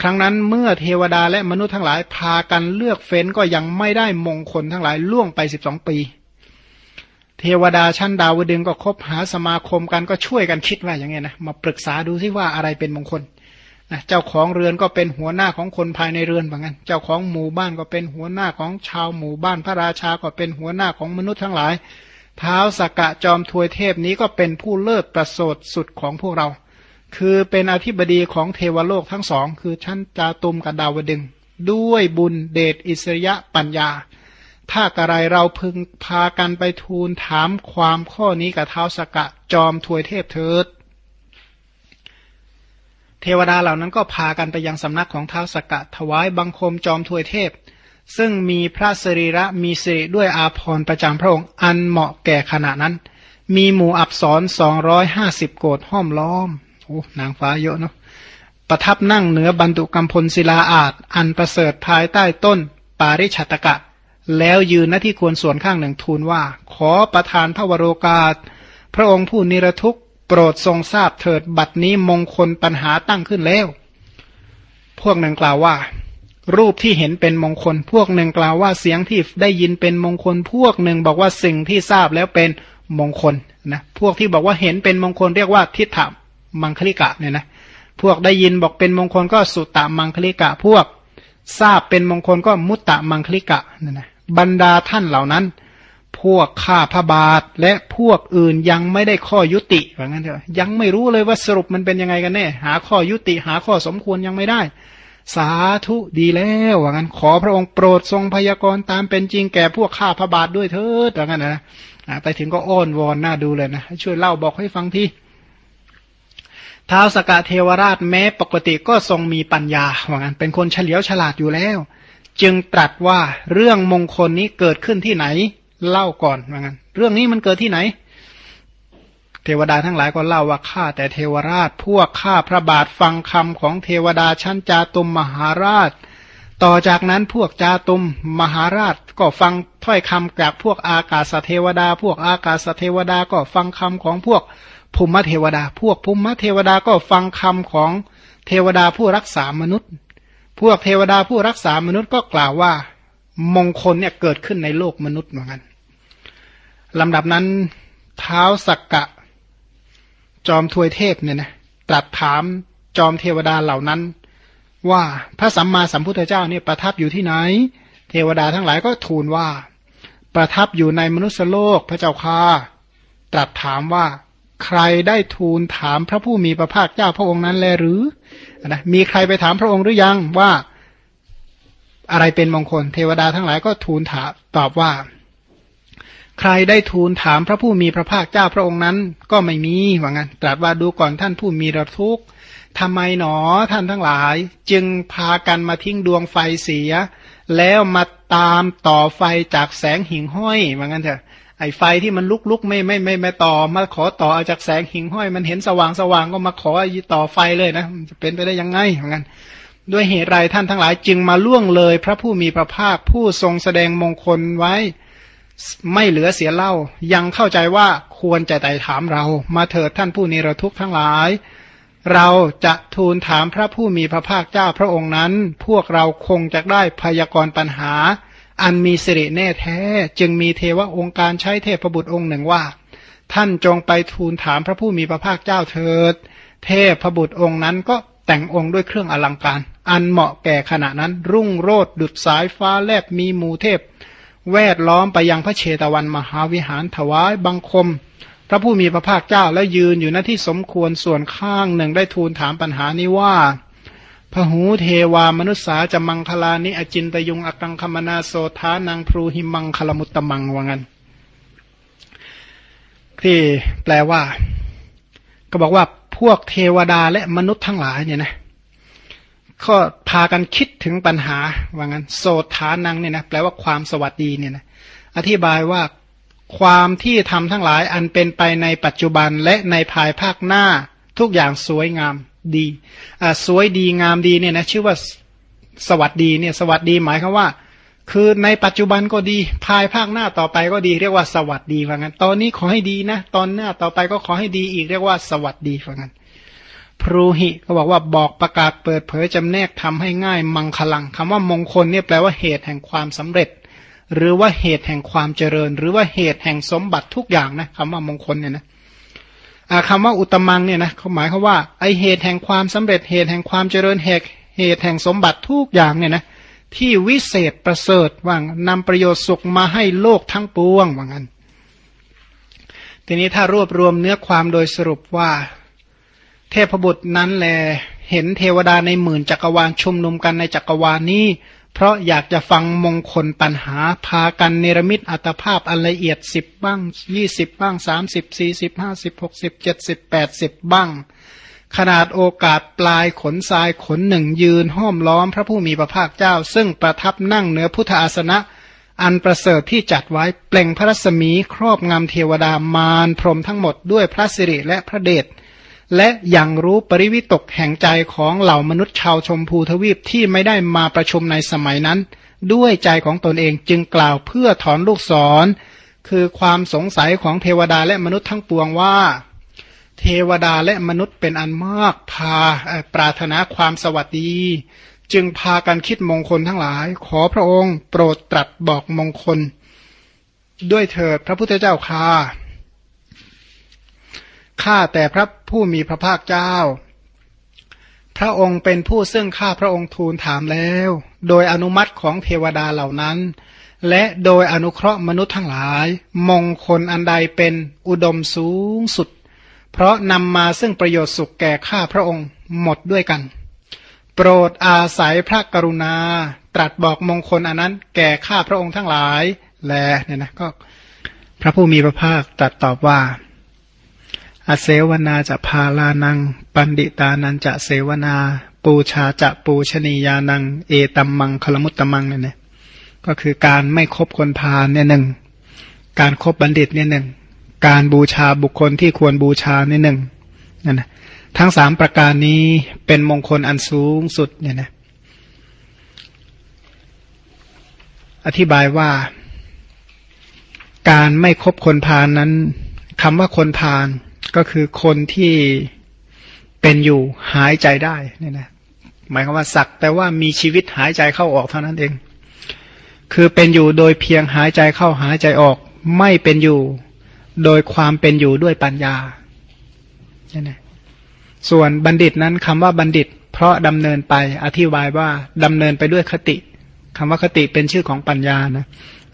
ครั้งนั้นเมื่อเทวดาและมนุษย์ทั้งหลายพากันเลือกเฟ้นก็ยังไม่ได้มงคลทั้งหลายล่วงไปสิบสองปี เทวดาชั้นดาวดึงก็คบหาสมาคมกันก็ช่วยกันคิดว่าอย่างไงนะมาปรึกษาดูซิว่าอะไรเป็นมงคลนะเจ้าของเรือนก็เป็นหัวหน้าของคนภายในเรือนเหมือนกันเจ้าของหมู่บ้านก็เป็นหัวหน้าของชาวหมู่บ้านพระราชาก็เป็นหัวหน้าของมนุษย์ทั้งหลายเท้าสกกะจอมทวยเทพนี้ก็เป็นผู้เลิศประเสริสุดของพวกเรา คือเป็นอธิบดีของเทวโลกทั้งสอง คือชั้นจาตุมกับดาวดึง ด้วยบุญเดชอิสริยะปัญญา ถ้ากระไรเราพึงพากันไปทูลถามความข้อนี้กับเท้าสกกะจอมทวยเทพเถิด เทวดาเหล่านั้นก็พากันไปยังสำนักของเท้าสกกะ ถวายบังคมจอมทวยเทพ ซึ่งมีพระสรีระมีสิริด้วยอาภรณ์ประจำพระองค์อันเหมาะแก่ขณะนั้น มีหมู่อับสรสองร้อยห้าสิบโกดห้อมล้อม โอ้นางฟ้าเยอะเนาะประทับนั่งเหนือบรรดุกรรมพลศิลาอาจ อันประเสริฐภายใต้ต้น ปาริชัตกะ แล้วยืนหน้าที่ควรส่วนข้างหนึ่งทูลว่า ขอประทานพระวโรกาส พระองค์ผู้นิรทุกข์โปรดทรงทราบเถิดบัดนี้มงคลปัญหาตั้งขึ้นแล้ว พวกหนึ่งกล่าวว่า รูปที่เห็นเป็นมงคล พวกหนึ่งกล่าวว่าเสียงที่ได้ยินเป็นมงคล พวกหนึ่งบอกว่าสิ่งที่ทราบแล้วเป็นมงคลนะพวกที่บอกว่าเห็นเป็นมงคลเรียกว่าทิฏฐ มังคลิกะเนี่ยนะพวกได้ยินบอกเป็นมงคลก็สุตตะมังคลิกะ พวกทราบเป็นมงคลก็มุตตะมังคลิกะเนี่ยนะบรรดาท่านเหล่านั้น พวกข้าพระบาทและพวกอื่นยังไม่ได้ข้อยุติว่างั้นเถอะยังไม่รู้เลยว่าสรุปมันเป็นยังไงกันแน่หาข้อยุติหาข้อสมควรยังไม่ได้ สาธุดีแล้วว่างั้นขอพระองค์โปรดทรงพยากรณ์ตามเป็นจริงแก่พวกข้าพระบาทด้วยเถิดว่างั้นนะไปถึงก็อ้อนวอนน่าดูเลยนะช่วยเล่าบอกให้ฟังที ท้าวสกะเทวราชแม้ปกติก็ทรงมีปัญญาว่างั้นเป็นคนเฉลียวฉลาดอยู่แล้ว จึงตรัสว่าเรื่องมงคลนี้เกิดขึ้นที่ไหน เล่าก่อนว่างั้นเรื่องนี้มันเกิดที่ไหน เทวดาทั้งหลายก็เล่าว่าข้าแต่เทวราชพวกข้าพระบาทฟังคำของเทวดาชั้นจาตุมมหาราช ต่อจากนั้นพวกจาตุมมหาราชก็ฟังถ้อยคำจากพวกอากาศเทวดา พวกอากาศเทวดาก็ฟังคำของพวก ภูมิเทวดา พวกภูมิเทวดาก็ฟังคำของเทวดาผู้รักษามนุษย์ พวกเทวดาผู้รักษามนุษย์ก็กล่าวว่า มงคลเนี่ยเกิดขึ้นในโลกมนุษย์เหมือนกันลำดับนั้นเท้าสักกะ จอมทวยเทพเนี่ยนะตรัสถามจอมเทวดาเหล่านั้น ว่าพระสัมมาสัมพุทธเจ้าเนี่ยประทับอยู่ที่ไหน เทวดาทั้งหลายก็ทูลว่า ประทับอยู่ในมนุษยโลกพระเจ้าค่าตรัสถามว่า ใครได้ทูลถามพระผู้มีพระภาคเจ้าพระองค์นั้นแลหรือนะมีใครไปถามพระองค์หรือยังว่าอะไรเป็นมงคล เทวดาทั้งหลายก็ทูลถามตอบว่า ใครได้ทูลถามพระผู้มีพระภาคเจ้าพระองค์นั้น ก็ไม่มีว่างั้นตรัสว่าดูก่อนท่านผู้มีระทุกข์ทำไมหนอท่านทั้งหลาย จึงพากันมาทิ้งดวงไฟเสีย แล้วมาตามต่อไฟจากแสงหิ่งห้อยว่างั้นเถอะ ไอไฟที่มันลุกลุกไม่ไม่ไม่ไม่ต่อ มาขอต่อเอาจากแสงหิ่งห้อยมันเห็นสว่างสว่างก็มาขอต่อไฟเลยนะจะเป็นไปได้ยังไงว่างั้นด้วยเหตุไรท่านทั้งหลายจึงมาล่วงเลย พระผู้มีพระภาคผู้ทรงแสดงมงคลไว้ไม่เหลือเสียเล่า ยังเข้าใจว่าควรจะไต่ถามเรา มาเถิดท่านผู้นิรทุกข์ทั้งหลาย เราจะทูลถามพระผู้มีพระภาคเจ้าพระองค์นั้น พวกเราคงจะได้พยากรณ์ปัญหา อันมีสิริแน่แท้ จึงมีเทวองค์การใช้เทพบุตรองค์หนึ่งว่า ท่านจงไปทูลถามพระผู้มีพระภาคเจ้าเถิด เทพบุตรองค์นั้นก็แต่งองค์ด้วยเครื่องอลังการ อันเหมาะแก่ขณะนั้น รุ่งโรดดุดสายฟ้าแลบมีหมูเทพ แวดล้อมไปยังพระเชตวันมหาวิหารถวายบังคม พระผู้มีพระภาคเจ้าแล้วยืนอยู่หน้าที่สมควรส่วนข้างหนึ่งได้ทูลถามปัญหานี้ว่า พหูเทวามนุษสาจะมังคลานิอจินตยุงอกังคมนาโสธานังพรูหิมังคลมุตตมังว่างั้นที่แปลว่า ก็บอกว่าพวกเทวดาและมนุษย์ทั้งหลายเนี่ยนะก็พากันคิดถึงปัญหาว่างั้น โสฐานังเนี่ยนะแปลว่าความสวัสดีเนี่ยนะอธิบายว่าความที่ทำทั้งหลายอันเป็นไปในปัจจุบันและในภายภาคหน้าทุกอย่างสวยงาม ดีอ่าสวยดีงามดีเนี่ยนะชื่อว่าสวัสดีเนี่ยสวัสดีหมายคือว่า คือในปัจจุบันก็ดี ภายภาคหน้าต่อไปก็ดีเรียกว่าสวัสดีว่างั้น ตอนนี้ขอให้ดีนะ ตอนหน้าต่อไปก็ขอให้ดีอีกเรียกว่าสวัสดีว่างั้นพรูหิก็บอกว่าบอกประกาศเปิดเผยจำแนกทำให้ง่ายมังคลังคำว่ามงคลเนี่ยแปลว่าเหตุแห่งความสำเร็จ หรือว่าเหตุแห่งความเจริญ หรือว่าเหตุแห่งสมบัติทุกอย่างนะคำว่ามงคลเนี่ยนะ คำว่าอุตมังเนี่ยนะเขาหมายเขาว่าไอเหตุแห่งความสำเร็จเหตุแห่งความเจริญเหตุเหตุแห่งสมบัติทุกอย่างเนี่ยนะที่วิเศษประเสริฐว่างนำประโยชน์สุขมาให้โลกทั้งปวงว่างั้น ทีนี้ถ้ารวบรวมเนื้อความโดยสรุปว่า เทพบุตรนั้นแลเห็นเทวดาในหมื่นจักรวาลชุมนุมกันในจักรวาลนี้ เพราะอยากจะฟังมงคลปัญหาพากันเนรมิตอัตภาพอันละเอียดสิบบ้างยี่สิบบ้างสามสิบสี่สิบห้าสิบหกสิบเจ็ดสิบแปดสิบบ้าง ขนาดโอกาสปลายขนทรายขนหนึ่งยืนห้อมล้อมพระผู้มีพระภาคเจ้า ซึ่งประทับนั่งเหนือพุทธอาสนะ อันประเสริฐที่จัดไว้เปล่งพระรัศมีครอบงำเทวดามารพรมทั้งหมดด้วยพระสิริและพระเดช และยังรู้ปริวิตกแห่งใจของเหล่ามนุษย์ชาวชมพูทวีปที่ไม่ได้มาประชุมในสมัยนั้น ด้วยใจของตนเองจึงกล่าวเพื่อถอนลูกศร คือความสงสัยของเทวดาและมนุษย์ทั้งปวงว่า เทวดาและมนุษย์เป็นอันมากพาปรารถนาความสวัสดี จึงพากันคิดมงคลทั้งหลาย ขอพระองค์ โปรดตรัสบอกมงคล ด้วยเถิดพระพุทธเจ้าข้า ข้าแต่พระผู้มีพระภาคเจ้า พระองค์เป็นผู้ซึ่งข้าพระองค์ทูลถามแล้ว โดยอนุมัติของเทวดาเหล่านั้น และโดยอนุเคราะห์มนุษย์ทั้งหลาย มงคลอันใดเป็นอุดมสูงสุด เพราะนำมาซึ่งประโยชน์สุขแก่ข้าพระองค์หมดด้วยกัน โปรดอาศัยพระกรุณา ตรัสบอกมงคลอันนั้น แก่ข้าพระองค์ทั้งหลาย แลเนี่ยนะก็ พระผู้มีพระภาคตรัสตอบว่า อาเสวนาจะพาลานัง ปันดิตานันจะเสวนา ปูชาจะปูชนียานัง เอตัมมังคลมุตตมังเนี่ยนะก็คือการไม่คบคนพาลเนี่ยหนึ่งการครบบัณฑิตเนี่ยหนึ่งการบูชาบุคคลที่ควรบูชาเนี่ยหนึ่งนั่นนะทั้งสามประการนี้เป็นมงคลอันสูงสุดเนี่ยนะอธิบายว่า การไม่คบคนพาลนนั้นคำว่าคนพาล ก็คือคนที่เป็นอยู่หายใจได้เนี่ยนะหมายความว่าสักแต่ว่ามีชีวิตหายใจเข้าออกเท่านั้นเอง คือเป็นอยู่โดยเพียงหายใจเข้าหายใจออก ไม่เป็นอยู่โดยความเป็นอยู่ด้วยปัญญาเนี่ยนะส่วนบัณฑิตนั้นคำว่าบัณฑิต เพราะดำเนินไปอธิบายว่าดำเนินไปด้วยคติคำว่าคติเป็นชื่อของปัญญานะ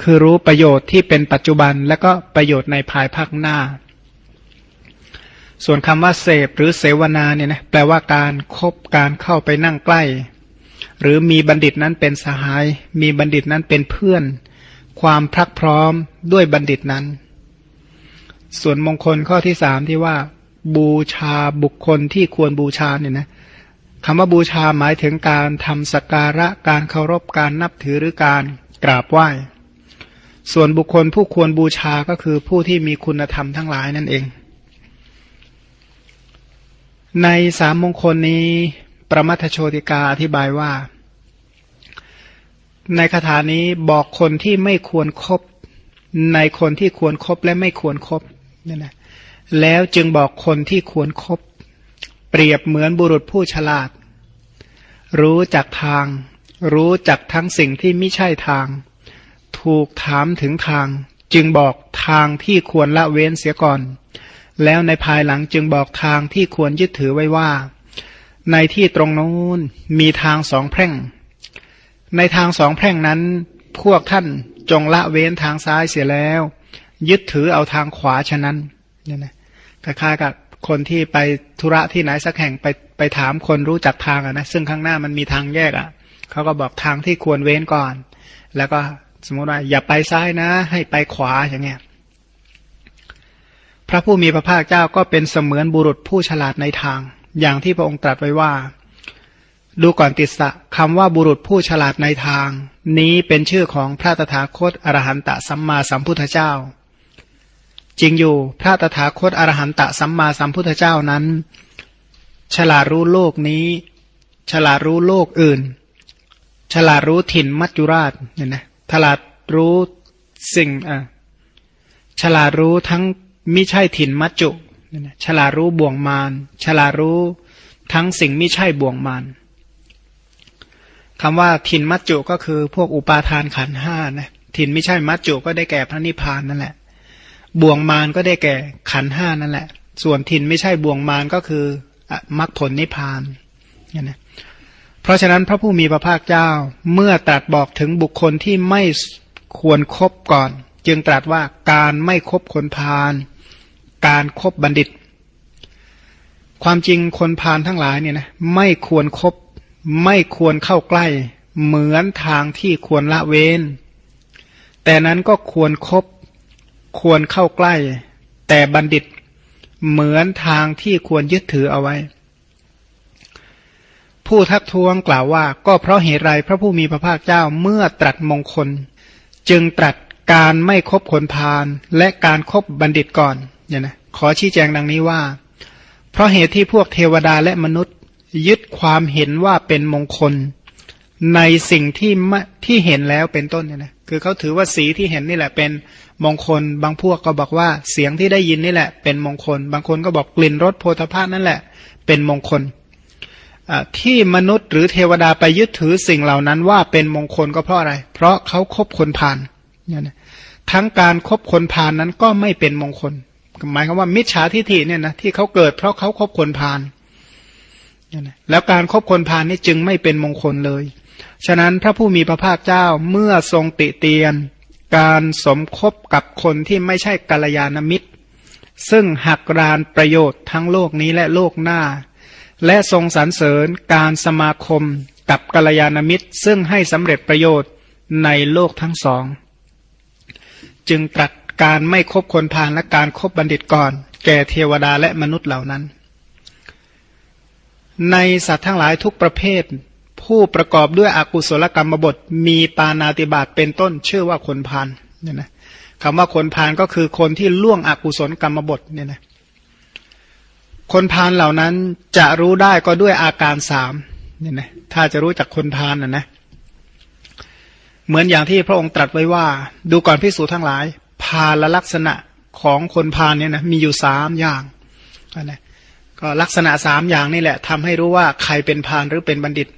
คือรู้ประโยชน์ที่เป็นปัจจุบันและก็ประโยชน์ในภายภาคหน้า ส่วนคำว่าเสพหรือเสวนาเนี่ยนะแปลว่าการครบการเข้าไปนั่งใกล้ หรือมีบัณฑิตนั้นเป็นสหาย มีบัณฑิตนั้นเป็นเพื่อน ความพรักพร้อมด้วยบัณฑิตนั้น ส่วนมงคลข้อที่สามที่ว่า บูชาบุคคลที่ควรบูชาเนี่ยนะคำว่าบูชาหมายถึงการทำสักการะการเคารพการนับถือหรือการกราบไหว้ ส่วนบุคคลผู้ควรบูชาก็คือผู้ที่มีคุณธรรมทั้งหลายนั่นเอง ในสามมงคลนี้ประมัทโชติกาอธิบายว่า ในคาถานี้บอกคนที่ไม่ควรครบในคนที่ควรครบและไม่ควรครบนี่นะแล้วจึงบอกคนที่ควรครบเปรียบเหมือนบุรุษผู้ฉลาด รู้จักทาง รู้จักทั้งสิ่งที่ไม่ใช่ทาง ถูกถามถึงทาง จึงบอกทางที่ควรละเว้นเสียก่อน แล้วในภายหลังจึงบอกทางที่ควรยึดถือไว้ว่า ในที่ตรงนู้นมีทางสองแพร่ง ในทางสองแพร่งนั้น พวกท่านจงละเว้นทางซ้ายเสียแล้ว ยึดถือเอาทางขวาฉะนั้นเนี่ยนะคล้ายๆกับคนที่ไปธุระที่ไหนสักแห่งไปไปถามคนรู้จักทางอะนะซึ่งข้างหน้ามันมีทางแยกอะเขาก็บอกทางที่ควรเว้นก่อน แล้วก็สมมติว่าอย่าไปซ้ายนะ ให้ไปขวาอย่างเงี้ย พระผู้มีพระภาคเจ้าก็เป็นเสมือนบุรุษผู้ฉลาดในทาง อย่างที่พระองค์ตรัสไว้ว่า ดูก่อนติสสะคำว่าบุรุษผู้ฉลาดในทาง นี้เป็นชื่อของพระตถาคตอรหันตสัมมาสัมพุทธเจ้า จริงอยู่พระตถาคตอรหันตสัมมาสัมพุทธเจ้านั้น ฉลาดรู้โลกนี้ ฉลาดรู้โลกอื่น ฉลาดรู้ถิ่นมัจจุราชเนี่ยนะฉลาดรู้สิ่งอะฉลาดรู้ทั้ง มิใช่ถิ่นมัจจุฉลารู้บ่วงมารฉลารู้ทั้งสิ่งม่ใช่บ่วงมานคำว่าทินมัจจุก็คือพวกอุปาทานขันห้านะทินไม่ใช่มัจจุก็ได้แก่พระนิพพานนั่นแหละ บ่วงมานก็ได้แก่ขันห้านั่นแหละ ส่วนทินไม่ใช่บ่วงมานก็คือมรรคผลนิพพานเนี่ยนะเพราะฉะนั้นพระผู้มีพระภาคเจ้าเมื่อตรัสบอกถึงบุคคลที่ไม่ควรครบก่อน จึงตรัสว่าการไม่คบคนพาล การครบบัณฑิต ความจริงคนพาลทั้งหลายเนี่ยนะไม่ควรครบไม่ควรเข้าใกล้ เหมือนทางที่ควรละเว้น แต่นั้นก็ควรครบควรเข้าใกล้ แต่บัณฑิต เหมือนทางที่ควรยึดถือเอาไว้ ผู้ทักท้วงกล่าวว่า ก็เพราะเหตุไรพระผู้มีพระภาคเจ้าเมื่อตรัสมงคล จึงตรัสการไม่คบคนพาลและการครบบัณฑิตก่อน เนี่ยนะขอชี้แจงดังนี้ว่า เพราะเหตุที่พวกเทวดาและมนุษย์ ยึดความเห็นว่าเป็นมงคล ในสิ่งที่ที่เห็นแล้วเป็นต้นเนี่ยนะคือเขาถือว่าสีที่เห็นนี่แหละเป็นมงคล บางพวกก็บอกว่าเสียงที่ได้ยินนี่แหละเป็นมงคล บางคนก็บอกกลิ่นรสโพธาภานั่นแหละ เป็นมงคลที่มนุษย์หรือเทวดาไปยึดถือสิ่งเหล่านั้นว่าเป็นมงคลก็เพราะอะไร เพราะเขาคบคนผ่านเนี่ยนะทั้งการครบคนผ่านนั้นก็ไม่เป็นมงคล หมายความว่ามิจฉาทิฏฐิเนี่ยนะที่เขาเกิดเพราะเขาคบคนผ่านแล้วการครบคนพาลนี่จึงไม่เป็นมงคลเลย ฉะนั้นพระผู้มีพระภาคเจ้าเมื่อทรงติเตียน การสมคบกับคนที่ไม่ใช่กัลยาณมิตร ซึ่งหักรานประโยชน์ทั้งโลกนี้และโลกหน้า และทรงสรรเสริญการสมาคมกับกัลยาณมิตร ซึ่งให้สำเร็จประโยชน์ในโลกทั้งสอง จึงตรัส การไม่คบคนพาลและการครบบัณฑิตก่อน แก่เทวดาและมนุษย์เหล่านั้น ในสัตว์ทั้งหลายทุกประเภท ผู้ประกอบด้วยอกุศลกรรมบทมีปานาติบาตเป็นต้นชื่อว่าคนพานเนี่ยนะคำว่าคนพานก็คือคนที่ล่วงอกุศลกรรมบทเนี่ยนะคนพานเหล่านั้นจะรู้ได้ก็ด้วยอาการสามเนี่ยนะถ้าจะรู้จักคนพานนะนะเหมือนอย่างที่พระองค์ตรัสไว้ว่า ดูก่อนพิสูจทั้งหลาย พาลลักษณะของคนพานเนี่ยนะมีอยู่สามอย่างนะก็ลักษณะสามอย่างนี่แหละทำให้รู้ว่าใครเป็นพานหรือเป็นบัณฑิต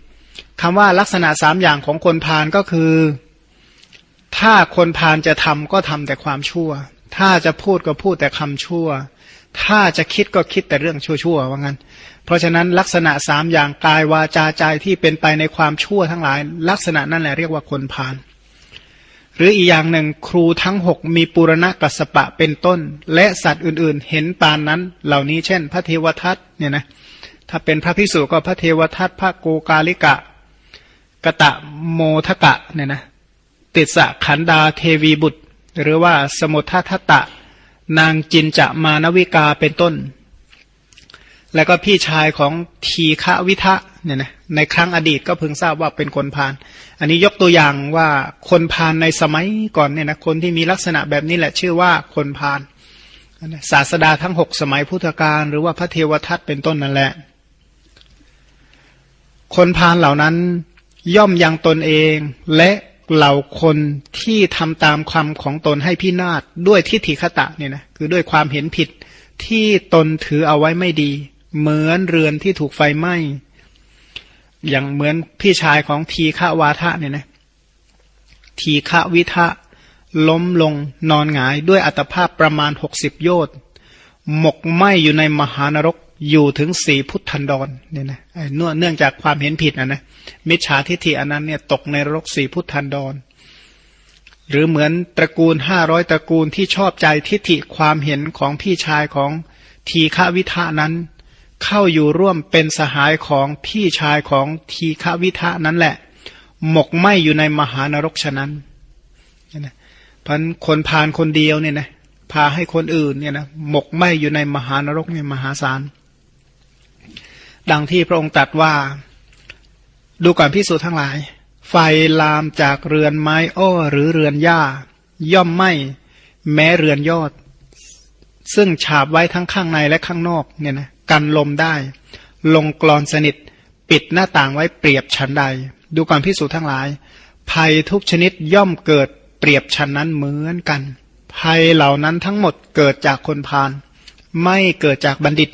คำว่าลักษณะสามอย่างของคนพานก็คือ ถ้าคนพานจะทำก็ทำแต่ความชั่ว ถ้าจะพูดก็พูดแต่คำชั่ว ถ้าจะคิดก็คิดแต่เรื่องชั่วๆว่างั้น เพราะฉะนั้นลักษณะสามอย่างกายวาจาใจที่เป็นไปในความชั่วทั้งหลาย ลักษณะนั่นแหละเรียกว่าคนพาน หรืออีกอย่างหนึ่งครูทั้งหกมีปุรณะกัสปะเป็นต้น และสัตว์อื่นๆ เห็นปานนั้น เหล่านี้เช่น พระเทวทัตเนี่ยนะถ้าเป็นพระพิสุก็พระเทวทัตพระโกกาลิกะ กะตะโมทกะเนี่ยนะติสะขันดาเทวีบุตร หรือว่าสมุทัทตะ นางจินจะมานวิกาเป็นต้น แล้วก็พี่ชายของทีฆวิทะ เนี่ยนะในครั้งอดีตก็เพิ่งทราบว่าเป็นคนพาลอันนี้ยกตัวอย่างว่าคนพาลในสมัยก่อนเนี่ยนะคนที่มีลักษณะแบบนี้แหละชื่อว่าคนพาลศาสดาทั้งหกสมัยพุทธกาลหรือว่าพระเทวทัตเป็นต้นนั่นแหละ คนพาลเหล่านั้นย่อมยังตนเองและเหล่าคนที่ทำตามความของตนให้พินาศด้วยทิฏฐิคตะเนี่ยนะคือด้วยความเห็นผิดที่ตนถือเอาไว้ไม่ดี เหมือนเรือนที่ถูกไฟไหม้ อย่างเหมือนพี่ชายของทีฆาวาทะเนี่ยนะทีฆวิทะล้มลงนอนหงายด้วยอัตภาพประมาณหกสิบโยชน์หมกไหมอยู่ในมหานรกอยู่ถึงสี่พุทธันดรเนี่ยนะเนื่องเนื่องจากความเห็นผิดนะนะมิจฉาทิฏฐิอันนั้นเนี่ยตกในรกสี่พุทธันดร หรือเหมือนตระกูลห้าร้อยตระกูลที่ชอบใจทิฏฐิความเห็นของพี่ชายของทีฆวิทะนั้น เข้าอยู่ร่วมเป็นสหายของพี่ชายของทีฆวิทะนั้นแหละ หมกไหมอยู่ในมหานรกฉะนั้นนะพันคนพานคนเดียวเนี่ยนะพาให้คนอื่นเนี่ยนะหมกไหมอยู่ในมหานรกเนี่ยมหาศาลดังที่พระองค์ตรัสว่า ดูก่อนพิสูจน์ทั้งหลาย ไฟลามจากเรือนไม้อ้อหรือเรือนหญ้า ย่อมไหมแม้เรือนยอด ซึ่งฉาบไว้ทั้งข้างในและข้างนอกเนี่ยนะ กันลมได้ ลงกรอนสนิท ปิดหน้าต่างไว้เปรียบชั้นใด ดูก่อนพิสูจน์ทั้งหลาย ภัยทุกชนิดย่อมเกิดเปรียบชั้นนั้นเหมือนกัน ภัยเหล่านั้นทั้งหมดเกิดจากคนพาลไม่เกิดจากบัณฑิต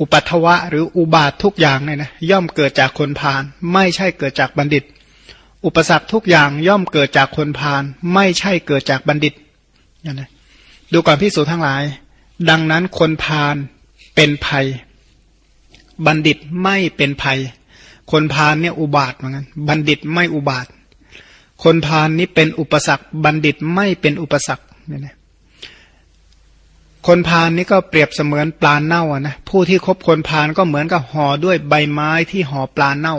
อุปัทวะหรืออุบาททุกอย่างเนี่ยนะย่อมเกิดจากคนพาลไม่ใช่เกิดจากบัณฑิต อุปสรรคทุกอย่างย่อมเกิดจากคนพาลไม่ใช่เกิดจากบัณฑิตเนี่ยนะดูก่อนพิสูจนทั้งหลาย ดังนั้นคนพาล เป็นภัย บัณฑิตไม่เป็นภัย คนพาลเนี่ยอุบาทเหมือนกันบัณฑิตไม่อุบาท คนพาลนี้เป็นอุปสรรค บัณฑิตไม่เป็นอุปสรรคเนี่ยนะคนพานนี่ก็เปรียบเสมือนปลาเน่านะผู้ที่คบคนพานก็เหมือนกับห่อด้วยใบไม้ที่ห่อปลาเน่า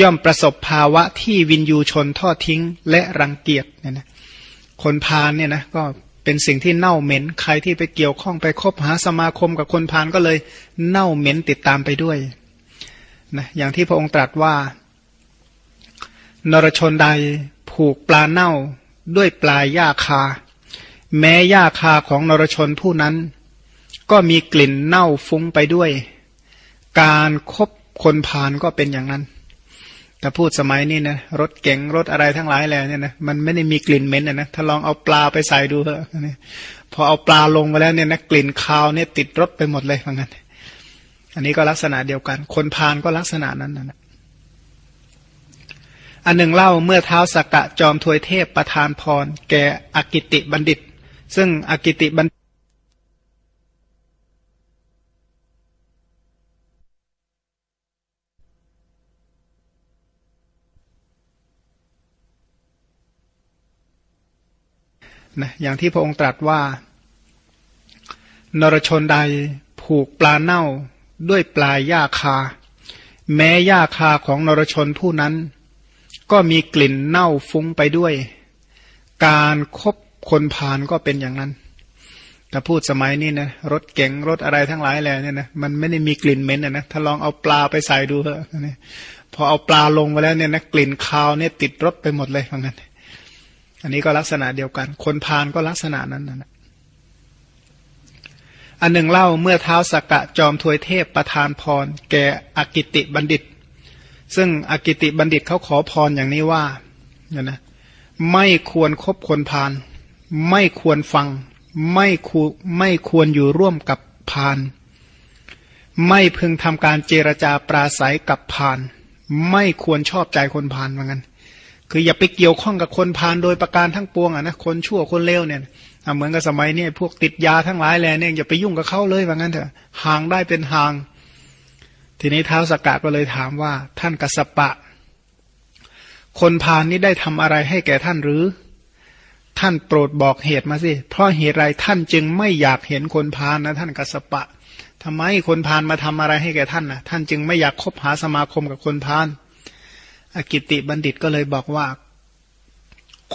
ย่อมประสบภาวะที่วินยูชนทอดทิ้งและรังเกียจเนี่ยนะคนพานเนี่ยนะก็ เป็นสิ่งที่เน่าเหม็น ใครที่ไปเกี่ยวข้องไปคบหาสมาคมกับคนพานก็เลย เน่าเหม็นติดตามไปด้วยนะอย่างที่พระองค์ตรัสว่า นรชนใดผูกปลาเน่าด้วยปลายหญ้าคา แม้หญ้าคาของนรชนผู้นั้น ก็มีกลิ่นเน่าฟุ้งไปด้วย การครบคนพานก็เป็นอย่างนั้น แต่พูดสมัยนี้นะรถเก๋งรถอะไรทั้งหลายแล้วเนี่ยนะมันไม่ได้มีกลิ่นเหม็นนะถ้าลองเอาปลาไปใส่ดูเถอะพอเอาปลาลงไปแล้วเนี่ยนะกลิ่นคาวเนี่ยติดรถไปหมดเลยเหมือนกันอันนี้ก็ลักษณะเดียวกัน คนพานก็ลักษณะนั้นนะอันหนึ่งเล่าเมื่อเท้าสกกะจอมทวยเทพประทานพร แก่อกิติบัณฑิต ซึ่งอกิติบัน นะอย่างที่พระองค์ตรัสว่า นรชนใดผูกปลาเน่าด้วยปลายหญ้าคา แม้หญ้าคาของนรชนผู้นั้น ก็มีกลิ่นเน่าฟุ้งไปด้วย การครบคนพานก็เป็นอย่างนั้นถ้าพูดสมัยนี้นะรถเก๋งรถอะไรทั้งหลายแหล่เนี่ยนะมันไม่ได้มีกลิ่นเหม็นนะ ถ้าลองเอาปลาไปใส่ดูเถอะนี่พอเอาปลาลงไปแล้วเนี่ยนะกลิ่นคาวเนี่ยติดรถไปหมดเลยเหมือนกัน อันนี้ก็ลักษณะเดียวกัน คนพานก็ลักษณะนั้นนะอันหนึ่งเล่าเมื่อเท้าสกกะจอมทวยเทพประทานพร แก่อกิติบัณฑิต ซึ่งอกิติบัณฑิตเขาขอพรอย่างนี้ว่าเนี่ยนะไม่ควรครบคนพาน ไม่ควรฟัง ไม่ควไม่ควรอยู่ร่วมกับพาน ไม่พึงทำการเจรจาปราศัยกับพาน ไม่ควรชอบใจคนพานเหมือนกัน คืออย่าไปเกี่ยวข้องกับคนพานโดยประการทั้งปวงอะนะคนชั่วคนเลวเนี่ยเหมือนกับสมัยนี้พวกติดยาทั้งหลายแหล่เนี่ยอย่าไปยุ่งกับเขาเลยว่างั้นเถอะห่างได้เป็นห่าง ทีนี้เท้าสกกะก็เลยถามว่า ท่านกัสปะ คนพานนี้ได้ทำอะไรให้แก่ท่านหรือ ท่านโปรดบอกเหตุมาสิเพราะเหตุไรท่านจึงไม่อยากเห็นคนพาลนะ ท่านกัสปะทำไมคนพาลมาทำอะไรให้แก่ท่านนะท่านจึงไม่อยากคบหาสมาคมกับคนพาล อกิติบัณฑิตก็เลยบอกว่า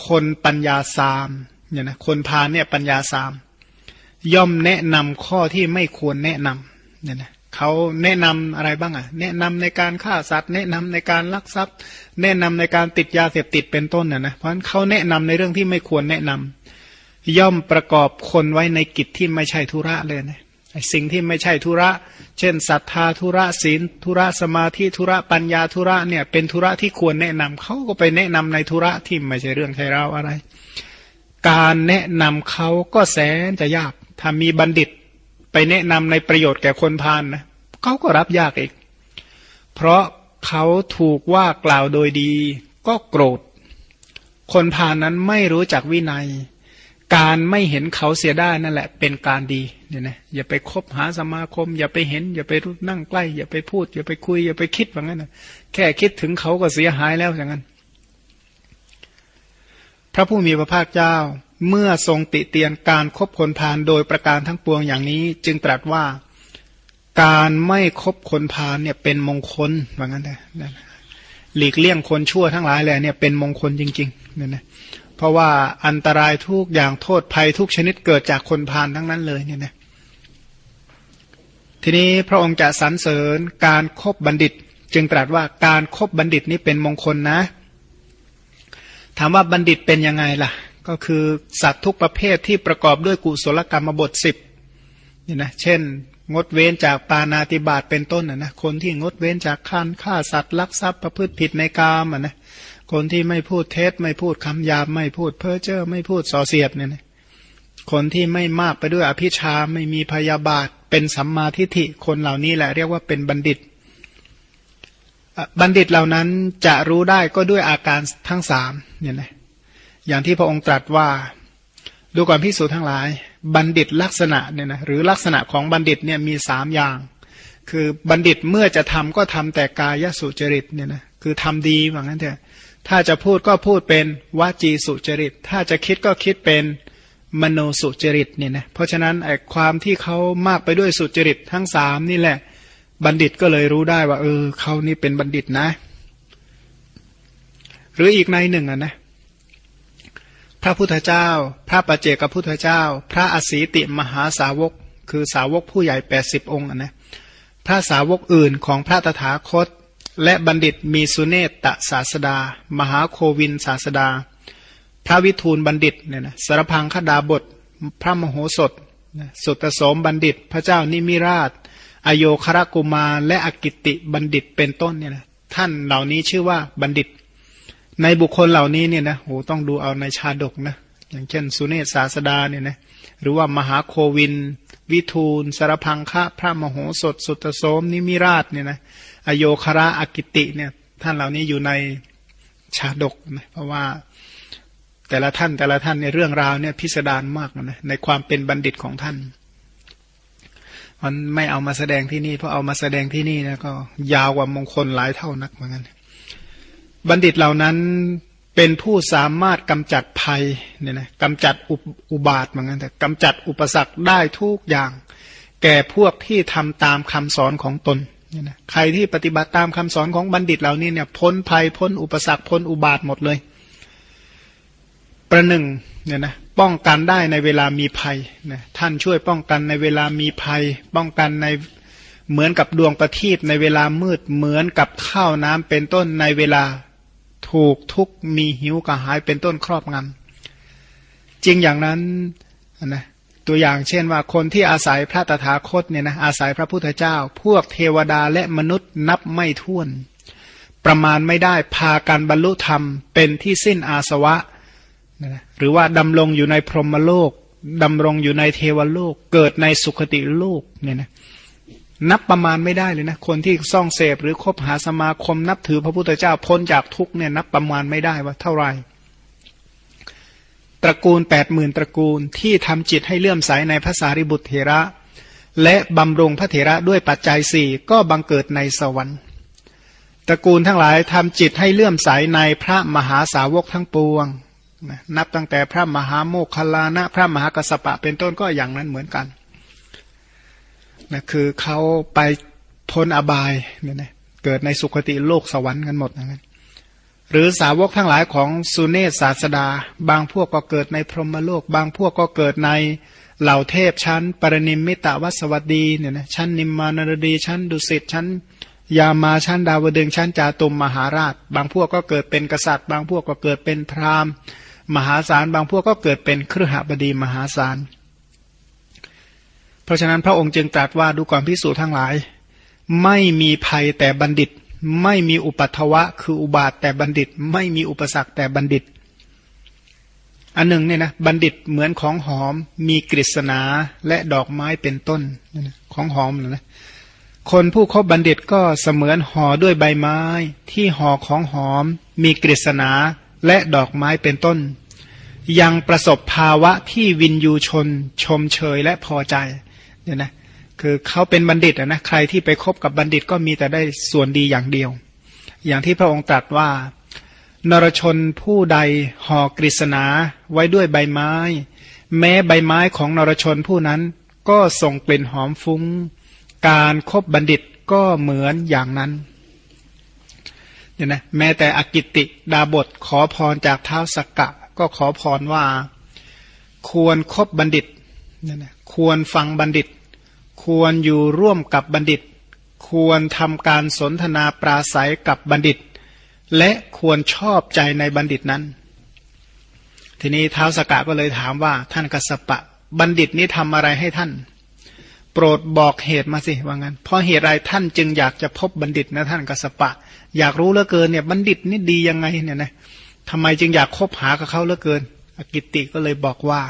คนปัญญาสามเนี่ยนะคนพาเนี่ยปัญญาสาม ย่อมแนะนำข้อที่ไม่ควรแนะนำเนี่ยนะเขาแนะนำอะไรบ้างอะ แนะนำในการฆ่าสัตว์ แนะนำในการลักทรัพย์ แนะนำในการติดยาเสพติดเป็นต้นน่ะนะเพราะฉะนั้นเขาแนะนำในเรื่องที่ไม่ควรแนะนำย่อมประกอบคนไว้ในกิจที่ไม่ใช่ธุระเลยนะ สิ่งที่ไม่ใช่ธุระ เช่นศรัทธาธุระศีลธุระสมาธิธุระปัญญาธุระเนี่ยเป็นธุระที่ควรแนะนำเขาก็ไปแนะนำในธุระที่ไม่ใช่เรื่องใช่ราวอะไร การแนะนำเขาก็แสนจะยากถ้ามีบัณฑิตไปแนะนำในประโยชน์แก่คนพานนะเขาก็รับยากอีก เพราะเขาถูกว่ากล่าวโดยดี ก็โกรธ คนพานนั้นไม่รู้จักวินัย การไม่เห็นเขาเสียได้นั่นแหละ เป็นการดี เนี่ยนะอย่าไปคบหาสมาคม อย่าไปเห็น อย่าไปนั่งใกล้ อย่าไปพูด อย่าไปคุย อย่าไปคิดว่างั้นนะแค่คิดถึงเขาก็เสียหายแล้วอย่างนั้น พระผู้มีพระภาคเจ้าเมื่อทรงติเตียนการครบคนพานโดยประการทั้งปวงอย่างนี้ จึงตรัสว่าการไม่คบคนพาลเนี่ยเป็นมงคลว่างั้นนะหลีกเลี่ยงคนชั่วทั้งหลายแหละเนี่ยเป็นมงคลจริงๆเนี่ยนะเพราะว่าอันตรายทุกอย่างโทษภัยทุกชนิดเกิดจากคนพาลทั้งนั้นเลยเนี่ยนะ ทีนี้พระองค์จะสรรเสริญการครบบัณฑิต จึงตรัสว่าการครบบัณฑิตนี้เป็นมงคลนะ ถามว่าบัณฑิตเป็นยังไงล่ะ ก็คือสัตว์ทุกประเภทที่ประกอบด้วยกุศลกรรมบทสิบนี่นะเช่น งดเว้นจากปานาติบาตเป็นต้นนะนะคนที่งดเว้นจากฆ่าฆ่าสัตว์ลักทรัพย์ประพฤติผิดในกามอะนะคนที่ไม่พูดเท็จไม่พูดคำหยาบไม่พูดเพ้อเจ้อไม่พูดส่อเสียดเนี่ยนะ คนที่ไม่มากไปด้วยอภิชาไม่มีพยาบาท เป็นสัมมาทิฏฐิคนเหล่านี้แหละเรียกว่าเป็นบัณฑิต บัณฑิตเหล่านั้นจะรู้ได้ก็ด้วยอาการทั้งสามเนี่ยนะอย่างที่พระองค์ตรัสว่าดูก่อนพิสูจน์ทั้งหลาย บัณฑิตลักษณะเนี่ยนะหรือลักษณะของบัณฑิตเนี่ยมีสามอย่าง คือบัณฑิตเมื่อจะทำก็ทำแต่กายสุจริตเนี่ยนะคือทำดีว่างั้นเถอะถ้าจะพูดก็พูดเป็นวจีสุจริต ถ้าจะคิดก็คิดเป็น มโนสุจริตเนี่ยนะเพราะฉะนั้นไอ้ความที่เขามากไปด้วยสุจริตทั้งสามนี่แหละ บัณฑิตก็เลยรู้ได้ว่า เออเขานี่เป็นบัณฑิตนะ หรืออีกในหนึ่งอะนะพระพุทธเจ้า พระปัจเจกพุทธเจ้า พระอสีติมหาสาวก คือสาวกผู้ใหญ่แปดสิบองค์อะนะพระสาวกอื่นของพระตถาคต และบัณฑิตมีสุเนตตศาสดา มหาโควินศาสดา พระวิทูลบัณฑิตเนี่ยนะสารพังคดาบท พระมโหสถ สุตโสมบัณฑิต พระเจ้านิมิราช อโยครกุมารและอกิติบัณฑิตเป็นต้นเนี่ยนะท่านเหล่านี้ชื่อว่าบัณฑิต ในบุคคลเหล่านี้เนี่ยนะโหต้องดูเอาในชาดกนะอย่างเช่น สุเนศศาสดาเนี่ยนะหรือว่ามหาโควิน วิทูลสารพังคะพระมโหสถ สุตโสมนิมิราชเนี่ยนะอโยคระอกิติเนี่ยท่านเหล่านี้อยู่ในชาดกนะเพราะว่า แต่ละท่านแต่ละท่านในเรื่องราวเนี่ยพิสดารมากนะในความเป็นบัณฑิตของท่าน มันไม่เอามาแสดงที่นี่เพราะเอามาแสดงที่นี่นะก็ ยาวกว่ามงคลหลายเท่านักเหมือนกันบัณฑิตเหล่านั้นเป็นผู้สามารถกำจัดภัยเนี่ยนะกำจัดอุบาทเหมือนกันแต่กำจัดอุปสรรคได้ทุกอย่าง แก่พวกที่ทำตามคำสอนของตนเนี่ยนะใครที่ปฏิบัติตามคำสอนของบัณฑิตเหล่านี้เนี่ยพ้นภัยพ้นอุปสรรคพ้นอุบาทหมดเลย ประหนึ่งเนี่ยนะป้องกันได้ในเวลามีภัยนะท่านช่วยป้องกันในเวลามีภัย ป้องกันในเหมือนกับดวงประทีปในเวลามืดเหมือนกับข้าวน้ำเป็นต้นในเวลาถูกทุกมีหิวกระหายเป็นต้นครอบงำจริงอย่างนั้นนะตัวอย่างเช่นว่าคนที่อาศัยพระตถาคตเนี่ยนะอาศัยพระพุทธเจ้า พวกเทวดาและมนุษย์นับไม่ถ้วน ประมาณไม่ได้พาการบรรลุธรรมเป็นที่สิ้นอาสวะ นะหรือว่าดำรงอยู่ในพรหมโลกดำรงอยู่ในเทวโลก เกิดในสุคติโลกเนี่ยนะนับประมาณไม่ได้เลยนะ คนที่ซ่องเสพหรือคบหาสมาคมนับถือพระพุทธเจ้าพ้นจากทุกเนี่ยนับประมาณไม่ได้ว่าเท่าไหร่ตระกูลแปดหมื่นตระกูลที่ทำจิตให้เลื่อมใสในพระสารีบุตรเถระ และบำรงพระเถระด้วยปัจจัยสี่ก็บังเกิดในสวรรค์ ตระกูลทั้งหลายทำจิตให้เลื่อมใสในพระมหาสาวกทั้งปวง นับตั้งแต่พระมหาโมคคลานะ พระมหากสปะเป็นต้นก็อย่างนั้นเหมือนกันนะคือเขาไปพ้นอบายเนี่ยนะเกิดในสุคติโลกสวรรค์กันหมดนะหรือสาวกทั้งหลายของสุเนศศาสดา บางพวกก็เกิดในพรหมโลก บางพวกก็เกิดในเหล่าเทพชั้น ปรนิมมิตาวัสวัสดีเนี่ยนะชั้นนิมมานรดีชั้นดุสิตชั้น ยามาชั้นดาวดึงชั้นจาตุมมหาราช บางพวกก็เกิดเป็นกษัตริย์ บางพวกก็เกิดเป็นพราหมณ์ มหาศาลบางพวกก็เกิดเป็นเครือหบดีมหาศาล เพราะฉะนั้นพระองค์จึงตรัสว่าดูก่อนพิสูจน์ทั้งหลาย ไม่มีภัยแต่บัณฑิต ไม่มีอุปัตวะ คืออุบาทแต่บัณฑิต ไม่มีอุปสรรคแต่บัณฑิต อันหนึ่งเนี่ยนะบัณฑิตเหมือนของหอม มีกฤษณาและดอกไม้เป็นต้นของหอมนะคนผู้คบบัณฑิตก็เสมือนห่อด้วยใบไม้ ที่ห่อของหอม มีกฤษณา และดอกไม้เป็นต้น ยังประสบภาวะที่วินยูชน ชมเชยและพอใจเนี่ยนะคือเขาเป็นบัณฑิตนะใครที่ไปคบกับบัณฑิตก็มีแต่ได้ส่วนดีอย่างเดียว อย่างที่พระองค์ตรัสว่า นรชนผู้ใดห่อกฤษณาไว้ด้วยใบไม้ แม้ใบไม้ของนรชนผู้นั้นก็ส่งกลิ่นหอมฟุง้ง การครบบัณฑิตก็เหมือนอย่างนั้น เนี่ยนะแม้แต่อกิติดาบทขอพรจากเท้าสกกะ ก็ขอพรว่า ควรครบบัณฑิตเนี่ยนะควรฟังบัณฑิต ควรอยู่ร่วมกับบัณฑิต ควรทำการสนทนาปราศัยกับบัณฑิต และควรชอบใจในบัณฑิตนั้น ทีนี้เท้าสกกะก็เลยถามว่า ท่านกสปะ บัณฑิตนี้ทำอะไรให้ท่าน โปรดบอกเหตุมาสิว่างั้นเพราะเหตุไรท่านจึงอยากจะพบบัณฑิตนะท่านกสปะ อยากรู้เหลือเกินเนี่ยบัณฑิตนี่ดียังไงเนี่ยนะทำไมจึงอยากคบหากับเขาเหลือเกิน อกิติก็เลยบอกว่า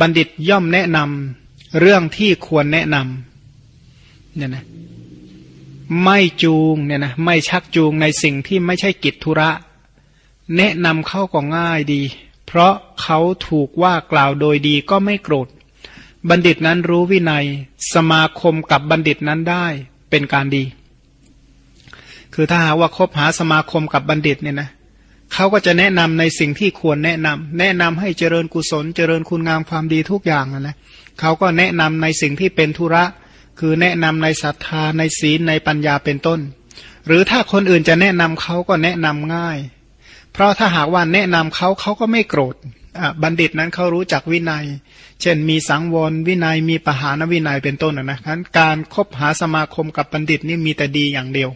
บัณฑิตย่อมแนะนเรื่องที่ควรแนะนำเนี่ยนะไม่จูงเนี่ยนะไม่ชักจูงในสิ่งที่ไม่ใช่กิจธุระ แนะนำเขาก็ง่ายดี เพราะเขาถูกว่ากล่าวโดยดีก็ไม่โกรธ บัณฑิตนั้นรู้วินัย สมาคมกับบัณฑิตนั้นได้เป็นการดี คือถ้าหาว่าคบหาสมาคมกับบัณฑิตเนี่ยนะเขาก็จะแนะนำในสิ่งที่ควรแนะนำแนะนำให้เจริญกุศล เจริญคุณงามความดีทุกอย่างนะเขาก็แนะนำในสิ่งที่เป็นธุระ คือแนะนำในศรัทธาในศีลในปัญญาเป็นต้น หรือถ้าคนอื่นจะแนะนำเขาก็แนะนำง่าย เพราะถ้าหากว่าแนะนำเขาเขาก็ไม่โกรธบัณฑิตนั้นเขารู้จักวินัย เช่นมีสังวรวินัยมีปหานวินัยเป็นต้นนะนะการคบหาสมาคมกับบัณฑิตนี่มีแต่ดีอย่างเดียว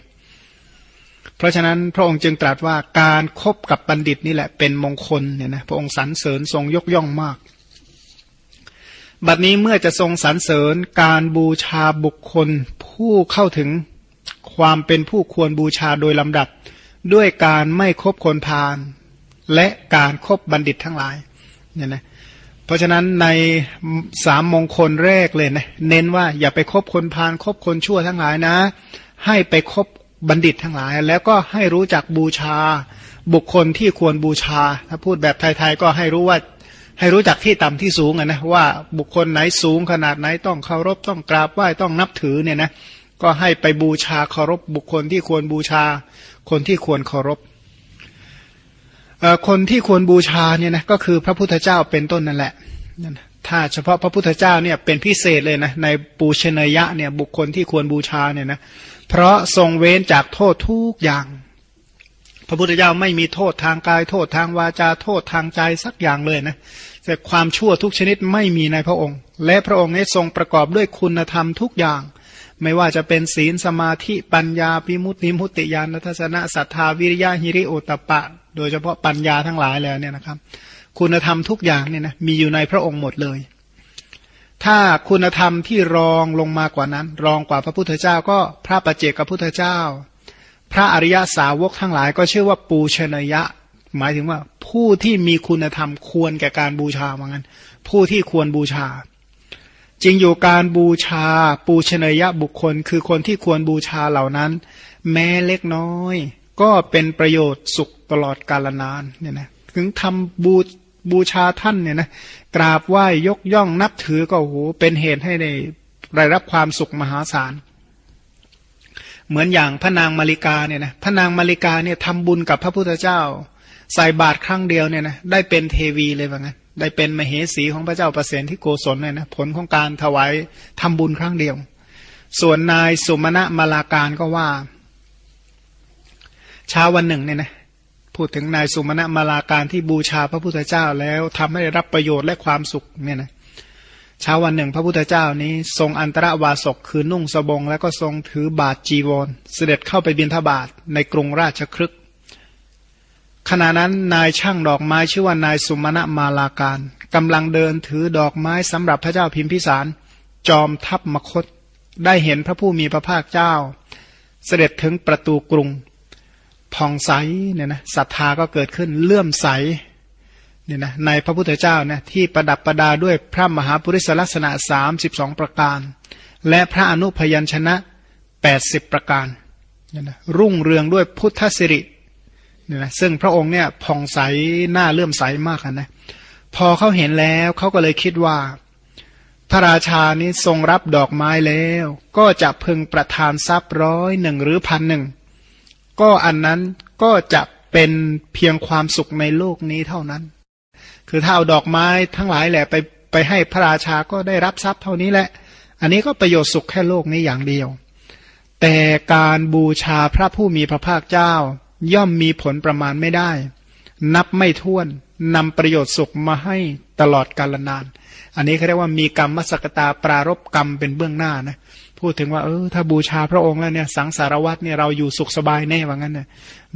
เพราะฉะนั้นพระองค์จึงตรัสว่าการครบกับบัณฑิตนี่แหละเป็นมงคลเนี่ยนะพระองค์สรรเสริญทรงยกย่องมาก บัดนี้เมื่อจะทรงสรรเสริญการบูชาบุคคลผู้เข้าถึงความเป็นผู้ควรบูชาโดยลำดับ ด้วยการไม่คบคนพาลและการครบบัณฑิตทั้งหลายเนี่ยนะเพราะฉะนั้นในสามมงคลแรกเลยนะเน้นว่าอย่าไปคบคนพาลคบคนชั่วทั้งหลายนะ ให้ไปคบ บัณฑิตทั้งหลาย แล้วก็ให้รู้จักบูชา บุคคลที่ควรบูชา ถ้าพูดแบบไทยๆก็ให้รู้ว่าให้รู้จักที่ต่ำที่สูงนะว่าบุคคลไหนสูงขนาดไหนต้องเคารพต้องกราบไหว้ต้องนับถือเนี่ยนะก็ให้ไปบูชาเคารพบุคคลที่ควรบูชา คนที่ควรเคารพคนที่ควรบูชาเนี่ยนะก็คือพระพุทธเจ้าเป็นต้นนั่นแหละถ้าเฉพาะพระพุทธเจ้าเนี่ยเป็นพิเศษเลยนะในปูชนียะเนี่ยบุคคลที่ควรบูชาเนี่ยนะ เพราะทรงเว้นจากโทษทุกอย่าง พระพุทธเจ้าไม่มีโทษทางกาย โทษทางวาจาโทษทางใจสักอย่างเลยนะแต่ความชั่วทุกชนิดไม่มีในพระองค์ และพระองค์นี้ทรงประกอบด้วยคุณธรรมทุกอย่าง ไม่ว่าจะเป็นศีลสมาธิปัญญาปิมุตติมุติยานทัศนะศรัทธาวิริยะหิริโอตปะ โดยเฉพาะปัญญาทั้งหลายแล้วเนี่ยนะครับ คุณธรรมทุกอย่างเนี่ยนะมีอยู่ในพระองค์หมดเลย ถ้าคุณธรรมที่รองลงมากว่านั้น รองกว่าพระพุทธเจ้าก็พระปัจเจกพุทธเจ้า พระอริยสาวกทั้งหลายก็ชื่อว่าปูชนยะ หมายถึงว่าผู้ที่มีคุณธรรมควรแก่การบูชาเหมือนกันผู้ที่ควรบูชา จริงอยู่การบูชาปูชนียบุคคล คือคนที่ควรบูชาเหล่านั้น แม้เล็กน้อย ก็เป็นประโยชน์สุขตลอดกาลนานเนี่ยนะถึงทำบู บูชาท่านเนี่ยนะกราบไหว้ยกย่องนับถือก็โหเป็นเหตุให้ได้ได้รับความสุขมหาศาล เหมือนอย่างพระนางมาริกาเนี่ยนะพระนางมาริกาเนี่ยทำบุญกับพระพุทธเจ้า ใส่บาตรครั้งเดียวเนี่ยนะได้เป็นเทวีเลยว่างั้นได้เป็นมเหสีของพระเจ้าประเสนที่โกศลเลยนะผลของการถวายทำบุญครั้งเดียว ส่วนนายสุมาณะมาลาการก็ว่าเช้าวันหนึ่งเนี่ยนะ พูดถึงนายสุมาณมาลาการที่บูชาพระพุทธเจ้าแล้วทำให้รับประโยชน์และความสุขเนี่ยนะเช้าวันหนึ่งพระพุทธเจ้านี้ ทรงอันตรวาสกคือนุ่งสบง แล้วก็ทรงถือบาทจีวร เสด็จเข้าไปบิณฑบาตในกรุงราชครึกขณะนั้นนายช่างดอกไม้ชื่อว่านายสุมาณมาลาการกำลังเดินถือดอกไม้สำหรับพระเจ้าพิมพิสาร จอมทัพมคตได้เห็นพระผู้มีพระภาคเจ้า เสด็จถึงประตูกรุง ผ่องใสเนี่ยนะศรัทธาก็เกิดขึ้นเลื่อมใสเนี่ยนะในพระพุทธเจ้าเนี่ยที่ประดับประดาด้วยพระมหาปุริสลักษณะสามสิบสองประการ และพระอนุพยัญชนะแปดสิบประการเนี่ยนะรุ่งเรืองด้วยพุทธสิริเนี่ยนะซึ่งพระองค์เนี่ยผ่องใสหน้าเลื่อมใสมากนะพอเขาเห็นแล้วเขาก็เลยคิดว่า พระราชานี้ทรงรับดอกไม้แล้ว ก็จะพึงประทานทรัพย์ร้อยหนึ่งหรือพันหนึ่ง ก็อันนั้นก็จะเป็นเพียงความสุขในโลกนี้เท่านั้น คือถ้าเอาดอกไม้ทั้งหลายแหละไปไปให้พระราชาก็ได้รับทรัพย์เท่านี้แหละ อันนี้ก็ประโยชน์สุขแค่โลกนี้อย่างเดียว แต่การบูชาพระผู้มีพระภาคเจ้า ย่อมมีผลประมาณไม่ได้ นับไม่ถ้วนนำประโยชน์สุขมาให้ตลอดกาลนาน อันนี้เขาเรียกว่ามีกรรมมสกตาปรารบกรรมเป็นเบื้องหน้านะ พูดถึงว่าเออถ้าบูชาพระองค์แล้วเนี่ยสังสารวัตรเนี่ยเราอยู่สุขสบายแน่ว่างั้นนะ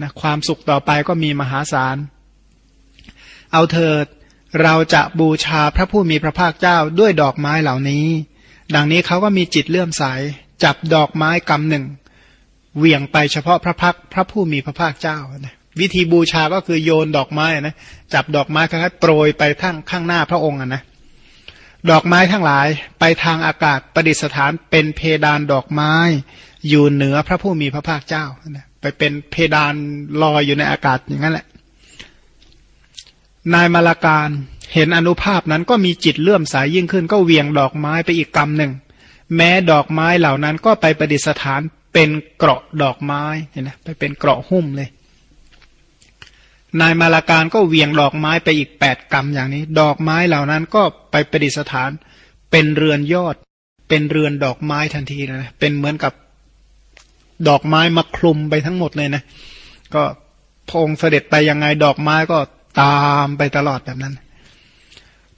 นะความสุขต่อไปก็มีมหาศาล เอาเถิดเราจะบูชาพระผู้มีพระภาคเจ้าด้วยดอกไม้เหล่านี้ ดังนี้เขาก็มีจิตเลื่อมใสจับดอกไม้กำหนึ่งเหวี่ยงไปเฉพาะพระพักพระผู้มีพระภาคเจ้านะวิธีบูชาก็คือโยนดอกไม้นะจับดอกไม้คล้ายๆโปรยไปทั้งข้างหน้าพระองค์นะ ดอกไม้ทั้งหลายไปทางอากาศประดิษฐานเป็นเพดานดอกไม้ อยู่เหนือพระผู้มีพระภาคเจ้าไปเป็นเพดานลอยอยู่ในอากาศอย่างนั้นแหละ นายมาลาการเห็นอนุภาพนั้นก็มีจิตเลื่อมสายยิ่งขึ้น ก็เวียงดอกไม้ไปอีกกรรมหนึ่ง แม้ดอกไม้เหล่านั้นก็ไปประดิษฐานเป็นเกราะดอกไม้เห็นไหมไปเป็นเกราะหุ้มเลย นายมาลาการก็เวียงดอกไม้ไปอีกแปดกรรมอย่างนี้ ดอกไม้เหล่านั้นก็ไปประดิษฐาน เป็นเรือนยอด เป็นเรือนดอกไม้ทันทีนะเป็นเหมือนกับดอกไม้มาคลุมไปทั้งหมดเลยนะ ก็พงเสด็จไปยังไงดอกไม้ก็ตามไปตลอดแบบนั้น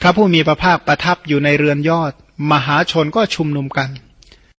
พระผู้มีพระภาคประทับอยู่ในเรือนยอด มหาชนก็ชุมนุมกัน